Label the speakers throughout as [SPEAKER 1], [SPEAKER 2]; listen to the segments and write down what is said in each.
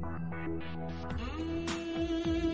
[SPEAKER 1] Thank mm. you.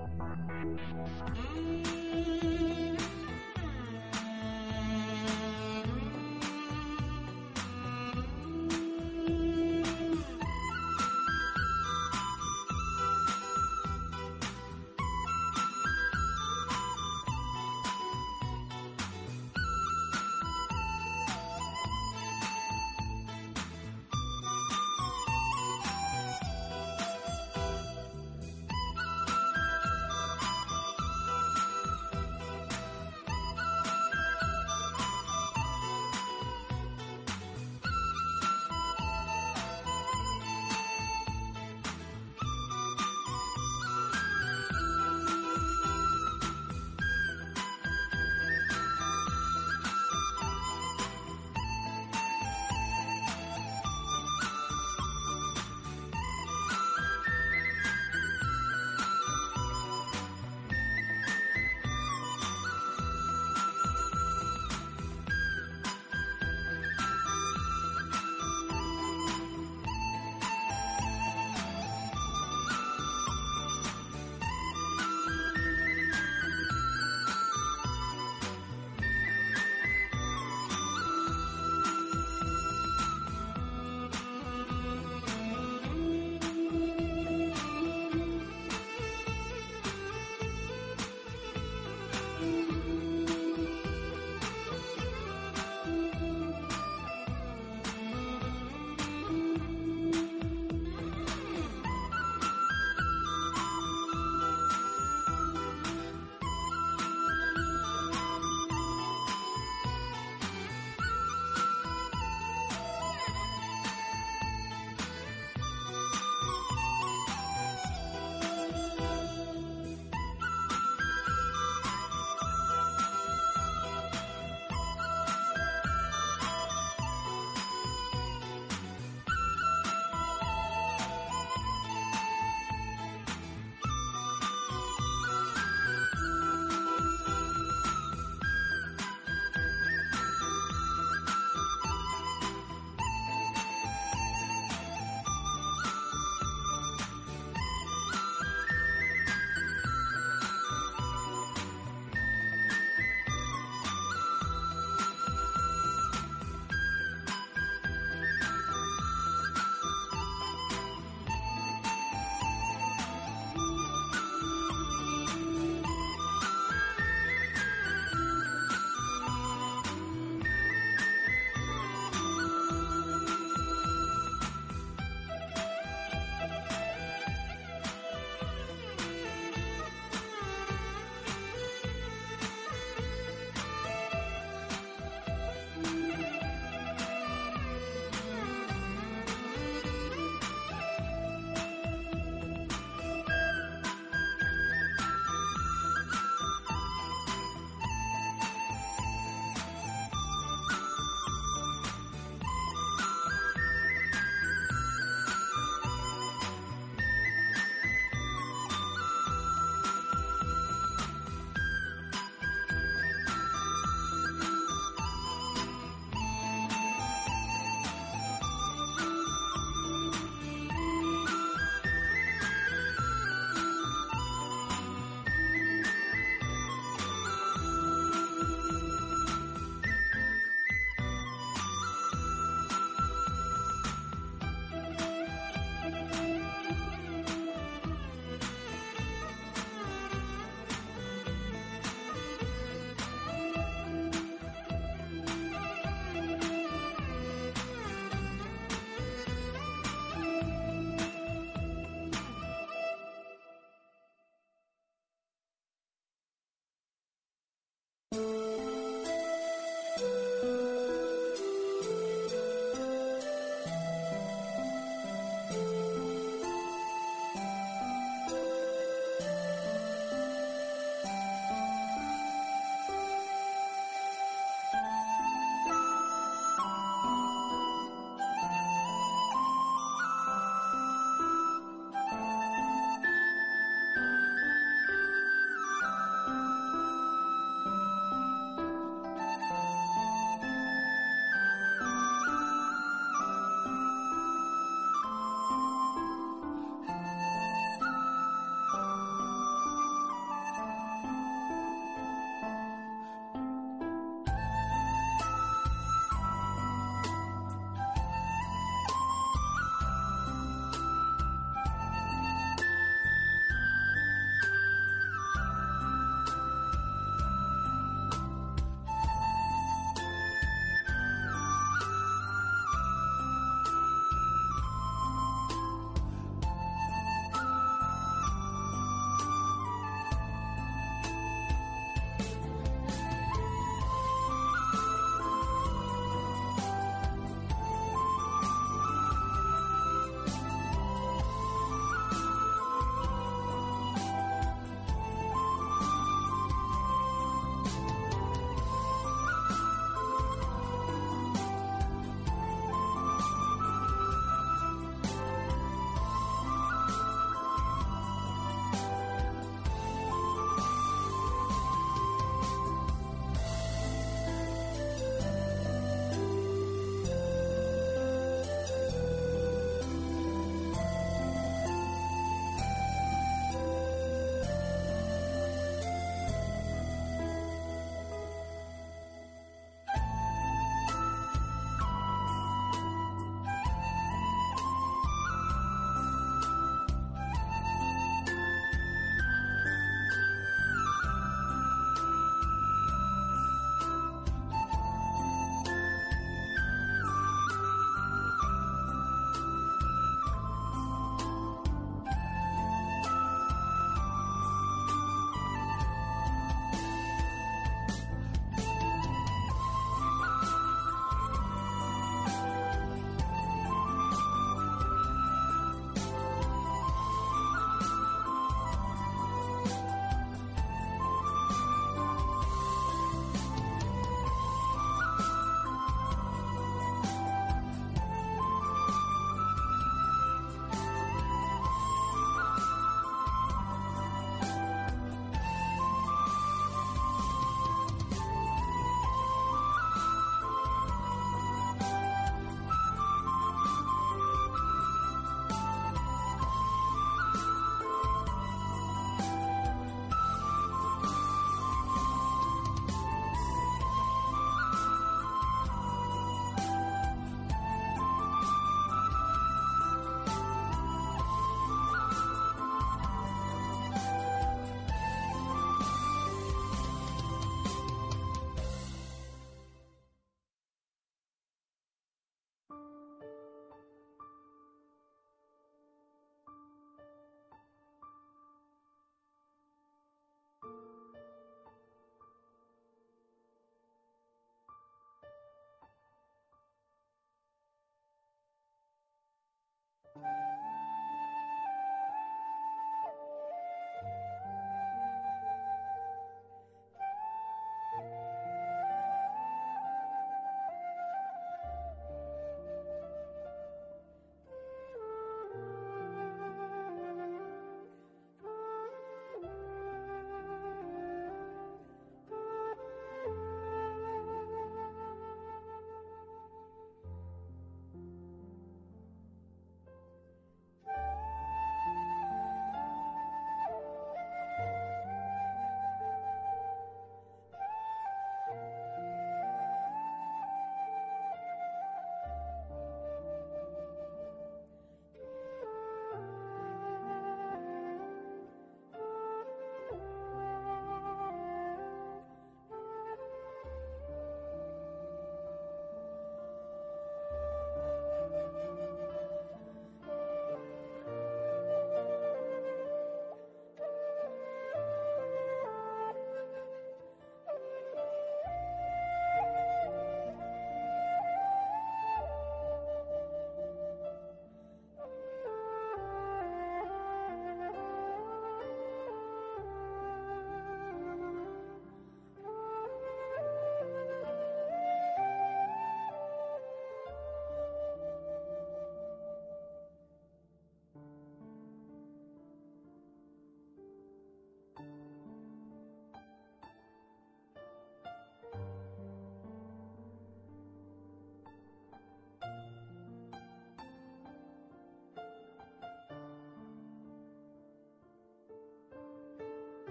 [SPEAKER 1] うん。